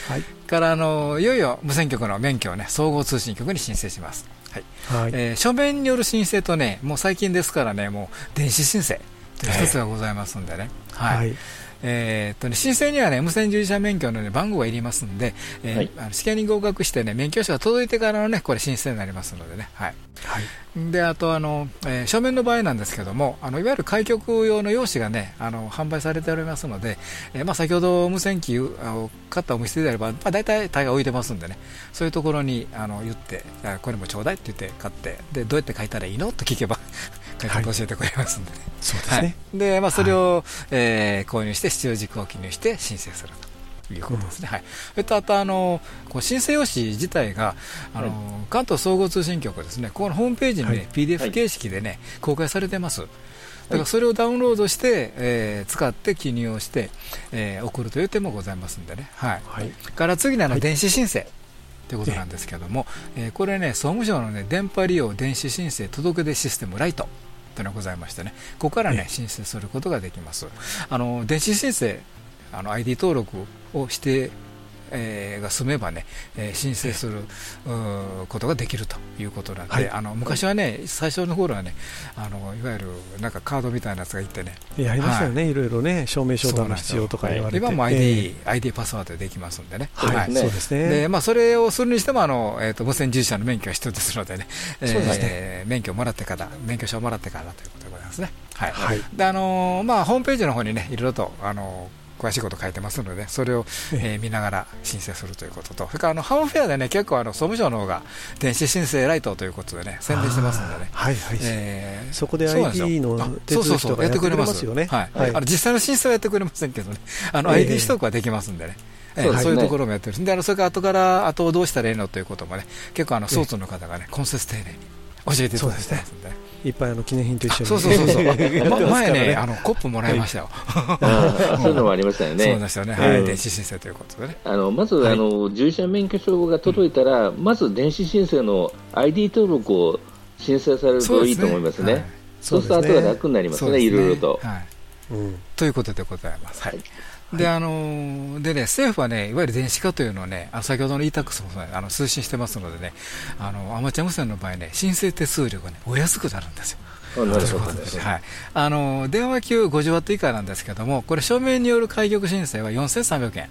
はい、からあのいよいよ無線局の免許を、ね、総合通信局に申請します。はい。はい。えー、書面による申請とね、もう最近ですからね、もう電子申請という一つがございますんでね。はい、はいえー、っとね、申請にはね、無線従事者免許の、ね、番号がいりますんで、えー、はい、あの試験に合格してね、免許証が届いてからのね、これ申請になりますのでね。はい。はい、で、あと、あの、えー、書面の場合なんですけども、あの、いわゆる開局用の用紙がね、あの、販売されておりますので、えー、まあ、先ほど無線機を買ったお店であれば、まあ、大体大概置いてますんでね、そういうところに、あの、言って、これもちょうだいって言って買って、で、どうやって書いたらいいの？と聞けば書き方教えてくれますんで、ね、そうですね。で、まあ、それを、はい、えー、購入して、必要事項を記入して申請するということですね。うん、はい。えっと、あと、あの、こう申請用紙自体が、あの、はい、関東総合通信局ですね、ここのホームページにね、はい、PDF 形式でね、公開されてます。だからそれをダウンロードして、えー、使って記入をして、えー、送るという手もございますんでね。はい。はい、から次にあの、電子申請。ということなんですけども、えー、これね、総務省の、ね、電波利用電子申請届出システムライトというのがございましてね、ここからね、申請することができます。あの電子申請あの ID 登録をしてえー、が済めばね、えー、申請することができるということなんで、はい、あの昔はね、最初の頃はねあの、いわゆるなんかカードみたいなやつがいてね、やりましたよね、はい、いろいろね、証明書が必要とか言われて、今も ID,、え。ー、ID パスワードでできますんでね、はい、そうですね。でまあ、それをするにしてもあの、えーと、無線従事者の免許は必要ですのでね、(laughs) えー、ね免許をもらってから、免許証をもらってからということでございますね。はい、はい、であのー、まあ、ホームページの方にね、いろいろと、あのー詳しいこと書いてますので、それを、えー、見ながら申請するということと、それからあのハムフェアでね、結構あの総務省の方が電子申請ライトということでね、宣伝してますんでね、はいはい。えー、そこで ID の手続きとかやってくれますよね、はい。はい、あの実際の申請はやってくれませんけどね、あの ID 取得はできますんでね。そうね、そういうところもやってるであのそれから後から後をどうしたらいいのということもね結構あのソーツの方がね今節丁寧に教えていただいてますんで、ね、いっぱいあの記念品と一緒に。そうそうそうそう。(laughs) 前ね (laughs) あのコップもらいましたよ、そういうのもありましたよね。そうですよね、はい、電子申請ということでね。あのまず、あの従事者免許証が届いたら、まず電子申請の ID 登録を申請されるといいと思いますね。そうすると後が楽になりますね。いろいろと、ということでございます、はいであのでね、政府はね、いわゆる電子化というのをね、あ先ほどの e-tax も、ね、あの推進してますのでね、あのアマチュア無線の場合ね、申請手数料がね、お安くなるんですよ。はい、あの電話級50ワット以下なんですけども、これ、書面による開局申請は4300円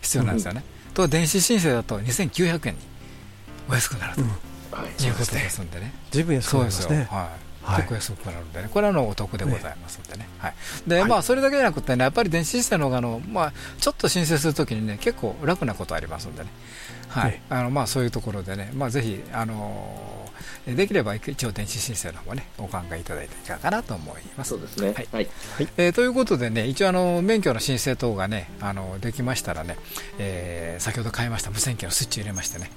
必要なんですよね、うん、と電子申請だと2900円にお安くなると、うん、い。うことですんでね、十分安くなりますね。はい結構安くなるんでね、これはのお得でございますんでね。はい。で、まあ、それだけじゃなくてね、やっぱり電子申請の方が、あの、まあ、ちょっと申請するときにね、結構楽なことありますんでね。はい。あの、まあ、そういうところでね、まあ、ぜひ、あのできれば一応電子申請の方もね、お考えいただいていかがかなと思います。そうですね。はい。はい、えー、ということでね、一応あの、免許の申請等がね、あの、できましたらね、えー、先ほど買いました無線機のスイッチを入れましてね、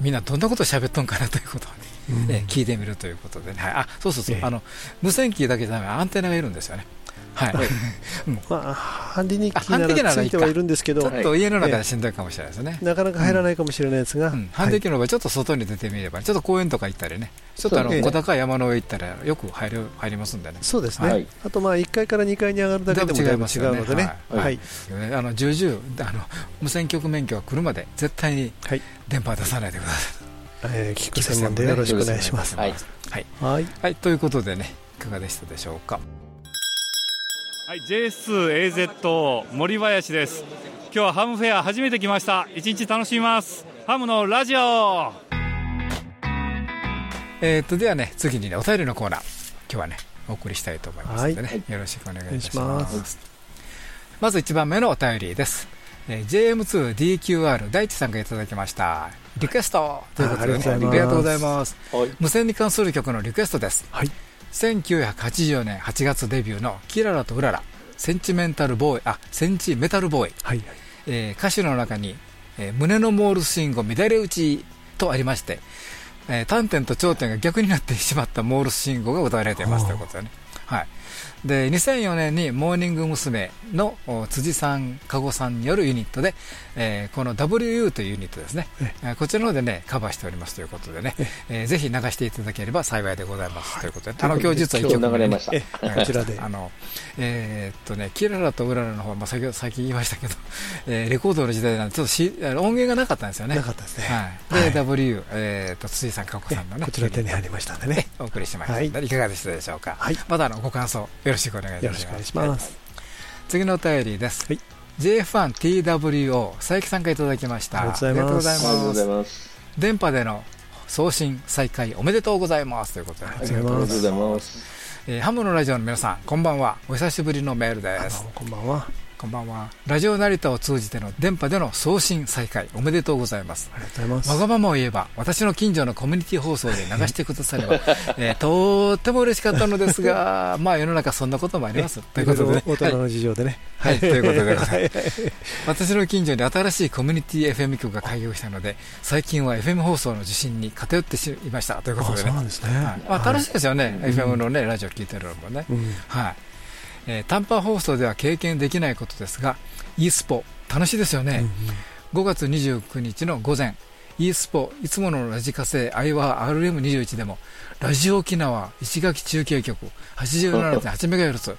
みんなどんなこと喋っとんかなということをね、え聞いてみるということで、ね、はい、あそうそうそう、あの無線機だけじゃなくてアンテナがいるんですよね。はい、まあ、ハンディニッキならついてはいるんですけど、ちょっと家の中でしんどいかもしれないですね。なかなか入らないかもしれないですが、ハンディニッキの場合、ちょっと外に出てみれば、ちょっと公園とか行ったりね、ちょっとあの小高い山の上行ったら、よく入る入りますんでね。そうですね。あと、まあ、1階から2階に上がるだけでも違いますのでね。はい。あの重々あの無線局免許が来るまで、絶対に電波は出さないでください。えー、聞く専門でよろしくお願いします。はい、はい、はい、ということでね、いかがでしたでしょうか？はい、J2AZ 森林です。今日はハムフェア初めて来ました。一日楽しみます。ハムのラジオ。えっとではね、次にねお便りのコーナー、今日はねお送りしたいと思いますのでね、はい、よろしくお願いします。まず一番目のお便りです。えー、JM2DQR 大地さんがいただきました。リクエストということで、ね、ありがとうございます。無線に関する曲のリクエストです。はい、1980年8月デビューのキララとウララ、センチメンタルボーイ、あ、センチメタルボーイ。はい、えー、歌詞の中に、えー、胸のモールス信号乱れ打ちとありまして、えー、端点と頂点が逆になってしまったモールス信号が歌われていますということでね。はい。で2004年にモーニング娘。の辻さん、加さんによるユニットで、えー、この WU というユニットですね、えこちらの方でねカバーしておりますということでね、えー、ぜひ流していただければ幸いでございます、はい、ということで、あの今日実は1曲目、ね、こちらで。あの、えー、っとね、キララとウララの方は、まあ、先ほど最近言いましたけど、えー、レコードの時代なんでちょっとし音源がなかったんですよね。なかったですね。はい、で、はい、W、えー、と辻さん、加子さんのね、こちら手に入りましたんでね、お送りしました、はい、いかがでしたでしょうか。はい、またあのご感想よろしくお願いします。お願いします。次のお便りです。はい、J1TWO 佐伯さんからいただきました。ありがとうございます。電波での送信再開おめでとうございますということで。ありがとうございます。えー、ハムのラジオの皆さん、こんばんは。お久しぶりのメールです。こんばんは。こんばんは。ラジオ成田を通じての電波での送信再開、おめでとうございます。ありがとうございます。わがままを言えば、私の近所のコミュニティ放送で流してくだされば、(laughs) えー、とっても嬉しかったのですが、(laughs) まあ世の中そんなこともあります。ということで、ね、大人の事情でね。はい、ということでございます。私の近所に新しいコミュニティ FM 局が開業したので、最近は FM 放送の受信に偏っていましたということでね。そうなんですね。はい、まあ、楽しいですよね、FM のね、ラジオ聞いてるのもね。はい。えー、短波放送では経験できないことですが、e スポ楽しいですよね、うんうん、5月29日の午前 e スポいつものラジカセアイワ RM21 でもラジオ沖縄石垣中継局 87.8MHz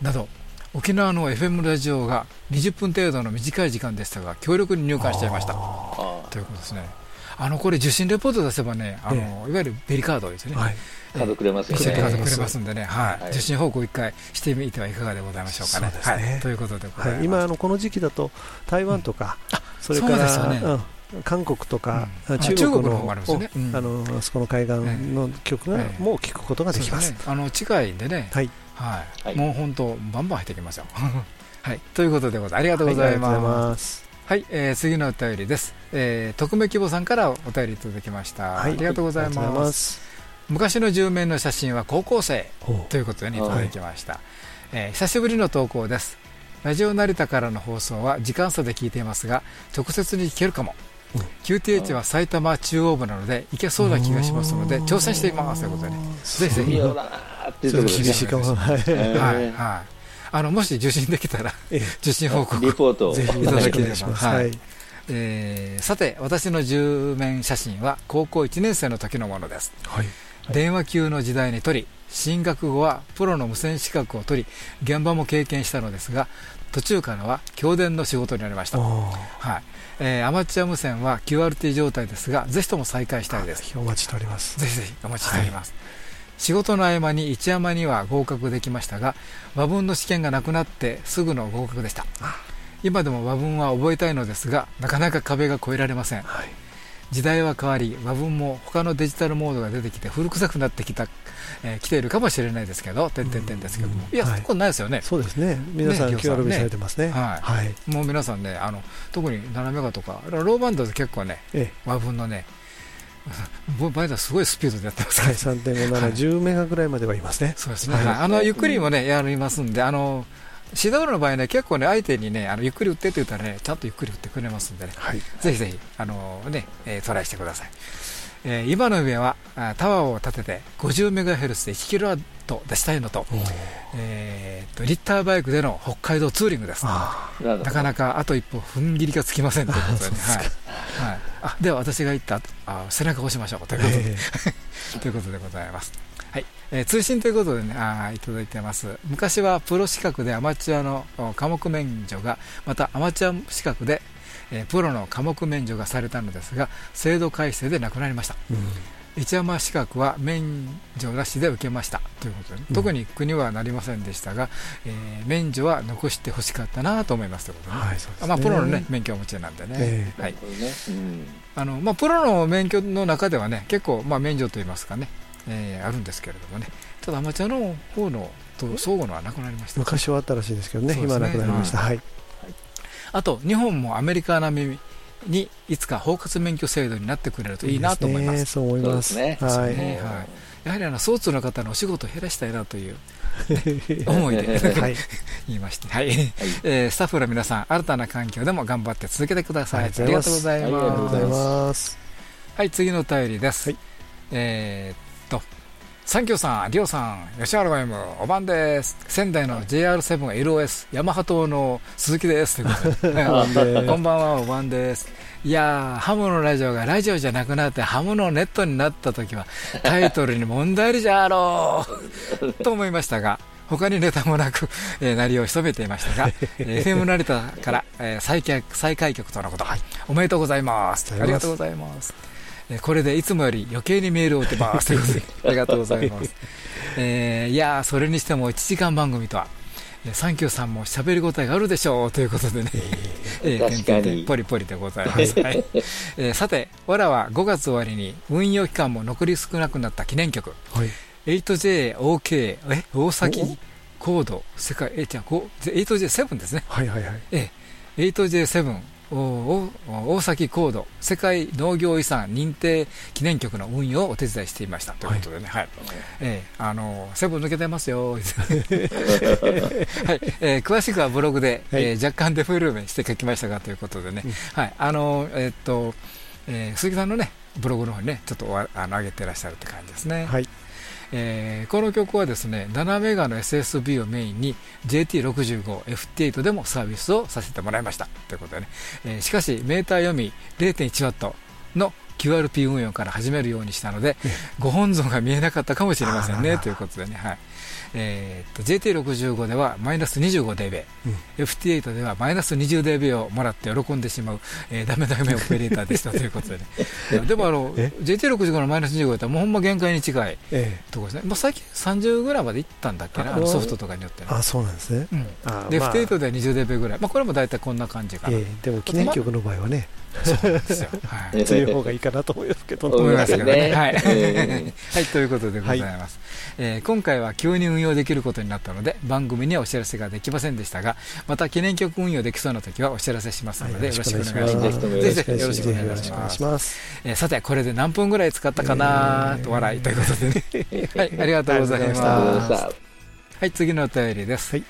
など沖縄の FM ラジオが20分程度の短い時間でしたが強力に入館しちゃいました。ということですね。あのこれ受信レポート出せばねあの、ええ、いわゆるベリカードですね、はいカードくれますよね。カードくれますんでね、はい。受信報告一回してみてはいかがでございましょうかね。はい。ということではい、今あのこの時期だと台湾とか、それから韓国とか中国のあのそこの海岸の曲がもう聞くことができます。あの近いんでね。はい。はい。もう本当バンバン入ってきますよ。(laughs) はい。ということでございます。ありがとうございます。はい、えー、次のお便りです、えー、匿名希望さんからお便りいただきました、はい、ありがとうございます昔の10面の写真は高校生ということで、ね、いただきました、はい、えー、久しぶりの投稿です。ラジオ成田からの放送は時間差で聞いていますが直接に聞けるかも。QTH は埼玉中央部なので行けそうな気がしますので挑戦していますということで。ねぜひぜひ。厳しいかもはいはいあのもし受信できたら受信報告リポートぜひいただければ。はい。えー、さて私の10面写真は高校1年生の時のものです、はい、電話級の時代に撮り進学後はプロの無線資格を取り現場も経験したのですが途中からは教電の仕事になりました、はい。えー、アマチュア無線は QRT 状態ですがぜひとも再開したいです。お待ちしております。ぜひぜひお待ちしております、はい仕事の合間に一山には合格できましたが和文の試験がなくなってすぐの合格でした。今でも和文は覚えたいのですがなかなか壁が越えられません、はい、時代は変わり和文も他のデジタルモードが出てきて古臭くなってきた、えー、来ているかもしれないですけど点々点ですけども、いや、はい、そこないですよね。そうですね。皆さん、ね、QRB されてますね。はい、はい、もう皆さんねあの特に7メガとかローバンドで結構ね、ええ、和文のねバイダーすごいスピードでやってますはい、3.57、はい、10メガぐらいまではいますね。そうですね。はい、あのゆっくりもねやりますんで、あの CW の場合ね結構ね相手にねあのゆっくり打ってって言ったらねちゃんとゆっくり打ってくれますんでね、はい、ぜひぜひあのね、えー、トライしてください。えー、今の上はタワーを立てて50メガヘルツで1キロワット出したいのと、えー、とリッターバイクでの北海道ツーリングです。なかなかあと一歩踏ん切りがつきませんということで、(laughs) ね、はい。はい。あでは私が言ったあ背中を押しましょう。ということで、えー、(laughs) ということでございます。はいえー、通信ということでねあいただいてます。昔はプロ資格でアマチュアの科目免除がまたアマチュア資格で、えー、プロの科目免除がされたのですが制度改正でなくなりました、うん。一山資格は免除なしで受けました。ということで、うん、特に国はなりませんでしたが、えー、免除は残してほしかったなと思いますということで、ね、はい、まあ、プロの、ね、免許をお持ちなんでね、えー、はい。あのまあ、プロの免許の中ではね結構、まあ、免除といいますかね、えー、あるんですけれどもねただアマチュアの方のと相互のはなくなりました昔はあったらしいですけどね、ね今はなくなりました。はい、あと日本もアメリカ並みにいつか包括免許制度になってくれるといいなと思います。そう思いますね。はい。はい。やはりあのスーツの方のお仕事を減らしたいなという、思いで (laughs) 言いまして、はい、えー、スタッフの皆さん、新たな環境でも頑張って続けてください。ありがとうございます。ありがとうございます。はい、次のお便りです。はい、えっと、サンキューさん、リオさん、吉原 M、おばんです。仙台の JR7LOS、ヤマハ島の鈴木です。ということで、こんばんは、おばんです。いやハムのラジオがラジオじゃなくなってハムのネットになった時はタイトルに問題ありじゃろうと思いましたが他にネタもなく、えー、なりを潜めていましたが、えー、FM 成田から、えー、再再開局とのこと、はい、おめでとうございます。ありがとうございます、えー、これでいつもより余計にメールを打ってますということでありがとうございます、えー、いやそれにしても1時間番組とはサンキューさんも喋りごたえがあるでしょうということでね、えー、確かに。ポリポリでございます、はい。(laughs) えー、さて、わらは5月終わりに運用期間も残り少なくなった記念曲、はい、8JOK え大崎コード世界えじゃあ 8J7 ですね、はいはいはい。えー、8J7 大崎コード世界農業遺産認定記念局の運用をお手伝いしていましたということでね、はい、はい、えー、あのセブン抜けてますよ、(laughs) はい。えー、詳しくはブログで、はい、えー、若干デフォルメして書きましたがということでね、うん、はい。あのえー、っと、えー、鈴木さんのねブログの方にねちょっとあの上げてらっしゃるって感じですね。はいえー、この曲はですね7メガの SSB をメインに JT65、FT8 でもサービスをさせてもらいました。ということでね、えー、しかしメーター読み 0.1W の QRP 運用から始めるようにしたので、ご本尊が見えなかったかもしれませんね。ということでね、はいえー、と JT65 ではマイナス 25dB、うん、FT8 ではマイナス 20dB をもらって喜んでしまう、えー、ダメダメオペレーターでしたということで、ね、(laughs) でもあの JT65 のマイナス25ってもうほんま限界に近いところですね、まあ、最近30ぐらいまでいったんだっけな、ソフトとかによって、ね、あそうなんですね、うん、で、まあ、FT8 では 20dB ぐらい、まあ、これも大体こんな感じかな、えー、でも記念曲の場合はね、そうですよ。(laughs) はい。という方がいいかなと思いますけど。思いますけどね。(laughs) はい。(laughs) はい、ということでございます。えー、今回は急に運用できることになったので、番組にはお知らせができませんでしたが、また記念曲運用できそうな時はお知らせしますので、よろしくお願いします。ぜひよろしくお願いします。えー、さて、これで何分ぐらい使ったかなと笑いということでね。はい、ありがとうございました。はい、次のお便りです。はい。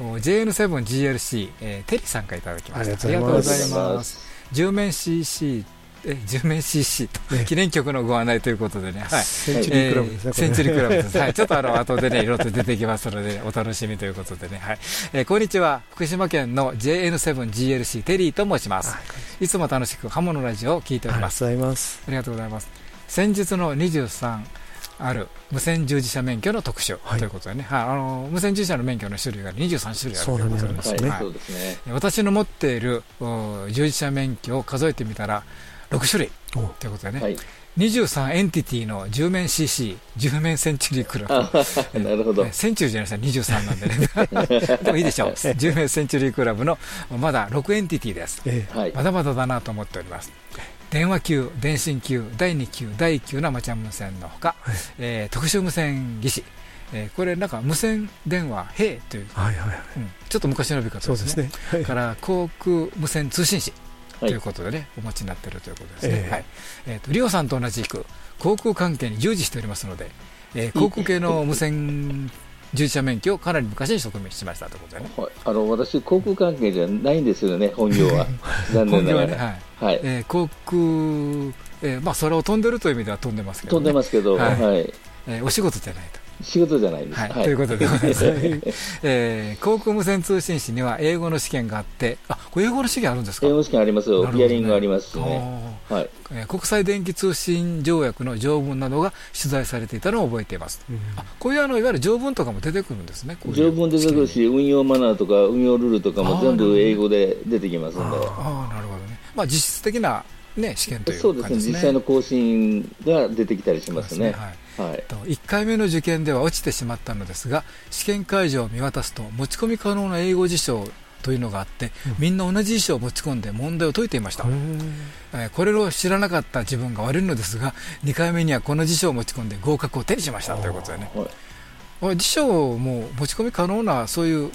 JN7GLC、えー、テリさんからいただきました。ありがとうございます。10面 CC え10面 CC と、ね、記念曲のご案内ということでね、はい、センチュリークラブですね、センチュリークラブです、はい、ちょっとあの後でね、いろいろと出てきますので、お楽しみということでね、はい。えー、こんにちは、福島県の JN7GLC テリーと申します、い。つも楽しくハモのラジオを聞いております。ありがとうございます。先日の23ある無線従事者免許の特集ということでね、はい、あの無線従事者の免許の種類が23種類あるということですね、はい、私の持っている従事者免許を数えてみたら6種類。ということでね、はい、23エンティティの10面 CC、10面センチュリークラブ。なるほど。センチュリーじゃないです23なんでね。(laughs) でもいいでしょう。10面センチュリークラブのまだ6エンティティです。まだまだだなと思っております。電話級、電信級、第2級、第1級のアマチュア無線のほか、はい、えー、特殊無線技師、えー、これなんか無線電話兵という、はいはいはい。うん、ちょっと昔の呼び方ですね。すね。はい、から航空無線通信士。ということでね、はい、お待ちになっているということですね。えー、はい。えっ、ー、とリオさんと同じく航空関係に従事しておりますので、えー、航空系の無線従事者免許をかなり昔に取得しましたということでね、はい、あの私、航空関係じゃないんですよね、(laughs) 本業は、残念ながら。ね、はい。はい。えー、航空、えーまあ、空を飛んでるという意味では飛んでますけど、ね、飛んでますけど、はい。はい。えー、お仕事じゃないと。仕事じゃないです。はい、ということでございます。(laughs) えー、航空無線通信士には英語の試験があって、あ、これ英語の試験あるんですか？英語試験ありますよ。ヒアリングありますしね。はい。えー、国際電気通信条約の条文などが取材されていたのを覚えています。うん、あ、こういうあのいわゆる条文とかも出てくるんですね。条文出てくるし、運用マナーとか運用ルールとかも全部英語で出てきますので。ああ、なるほどね。まあ実質的なね試験という、ね、そうですね。実際の更新が出てきたりしますね。はいはい、1回目の受験では落ちてしまったのですが試験会場を見渡すと持ち込み可能な英語辞書というのがあって、うん、みんな同じ辞書を持ち込んで問題を解いていました、えー、これを知らなかった自分が悪いのですが2回目にはこの辞書を持ち込んで合格を手にしましたということでね、はい、辞書も持ち込み可能なそういう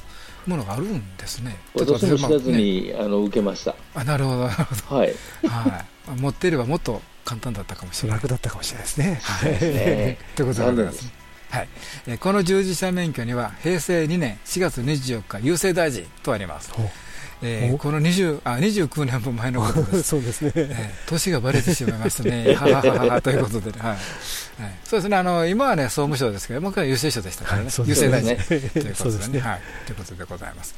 ものがあるんですね。私も知らずに、ね、あの受けました。あ、なるほど、なるほど。はい。はい。持っていればもっと簡単だったかもしれない。楽だったかもしれないですね。はい。ということでございます。はい、えこの従事者免許には平成2年4月24日、郵政大臣とあります。えー、この20あ29年も前のことです。(laughs) そうですね、えー、年がばれてしまいますね。(laughs) ははははということで、ね、はいはい、そうですねあの、今はね、総務省ですけど、もう一回郵政省でしたからね、郵政大臣 (laughs) ということでね、はい、ということでございます。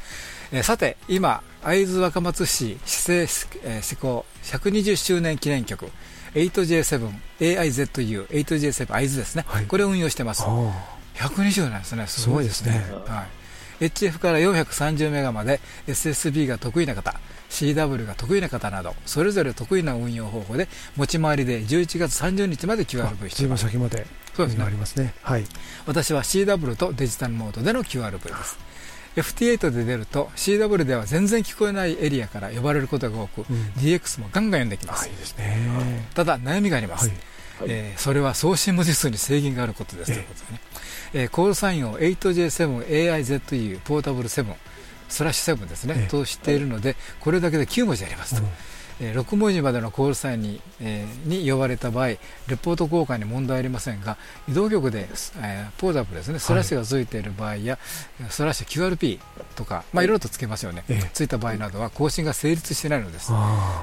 えー、さて、今、会津若松市市政、えー、施行120周年記念曲、8J7、AIZU、8J7、会津ですね、はい、これを運用してます。120なんですね、すごいですね。はい、HF から430メガまで SSB が得意な方、CW が得意な方など、それぞれ得意な運用方法で、持ち回りで11月30日まで QRV しています。先までそうですね。ありますね。はい。私は CW とデジタルモードでの QRV です。FT8 で出ると CW では全然聞こえないエリアから呼ばれることが多く、うん、DX もガンガン呼んできます、いいですね、ただ悩みがあります、はい。えー、それは送信文字数に制限があることです、ということでね、えー、コールサインを 8J7AIZE ポータブル7スラッシュ7ですね、としているのでこれだけで9文字ありますと、うんえー、6文字までのコールサインに,、えー、に呼ばれた場合、レポート交換に問題ありませんが、移動局で、えー、ポータブルですね、スラッシュがついている場合や、はい、スラッシュ QRP とか、まあ、いろいろとつけますよね、えー、ついた場合などは更新が成立していないのです。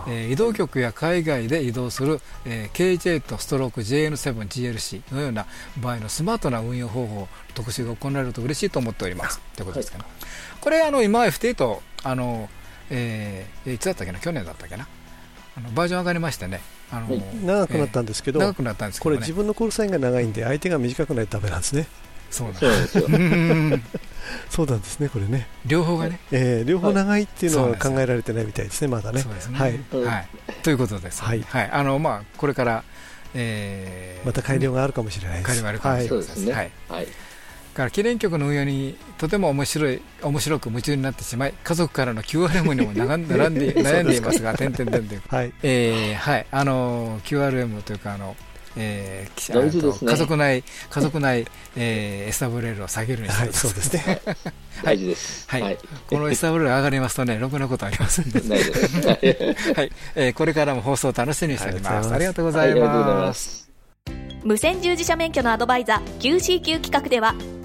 えー、移動局や海外で移動する、えー、KJ ストローク JN7GLC のような場合のスマートな運用方法、特集が行われると嬉しいと思っております。ということですかね。はい、これ、あの今 FT あのえー、いつだったっけな、去年だったっけな、あのバージョン上がりましてね、あの長くなったんですけど、長くなったんですこれ自分のコールサインが長いんで相手が短くないとダメなんですね。そうなんですよ。(laughs) そうなんですね、これね。両方がね。えー、両方長いっていうのは考えられてないみたいですね、まだね。そうですね。はい。はい。ということです。はい。はい。あの、まあ、これから、えー、また改良があるかもしれないです。改良があるかもしれないです。はい。はい。から記念曲の運用にとても面白い面白く夢中になってしまい家族からの QRM にも並んで (laughs) 悩んでいますが、点々点々。はい。えー、はい。あの、QRM というか、あの、えー、家族内、家族内、えー、エスタブレールを下げるにして、はい、そうですね。大事です。はい。このエスタブレール上がりますとね、(laughs) ろくなことありませんので。ないです。はい。えー、これからも放送を楽しみにしております。ありがとうございます。無線従事者免許のアドバイザー QCQ 企画では、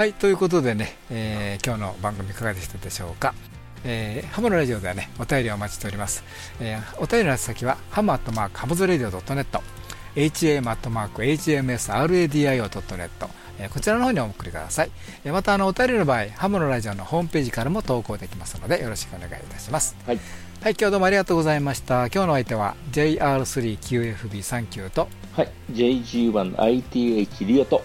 はいということでね、えー、今日の番組いかがでしたでしょうかえー、ハムのラジオではね、お便りをお待ちしております。えー、お便りの先は、ハムアットマークハムズラディオ .net、ham.hmsradio.net こちらの方にお送りください。また、あの、お便りの場合、ハムのラジオのホームページからも投稿できますので、よろしくお願いいたします。はい。はい、今日どうもありがとうございました。今日の相手は JR3QFB39 と、はい、JG1ITH リオと、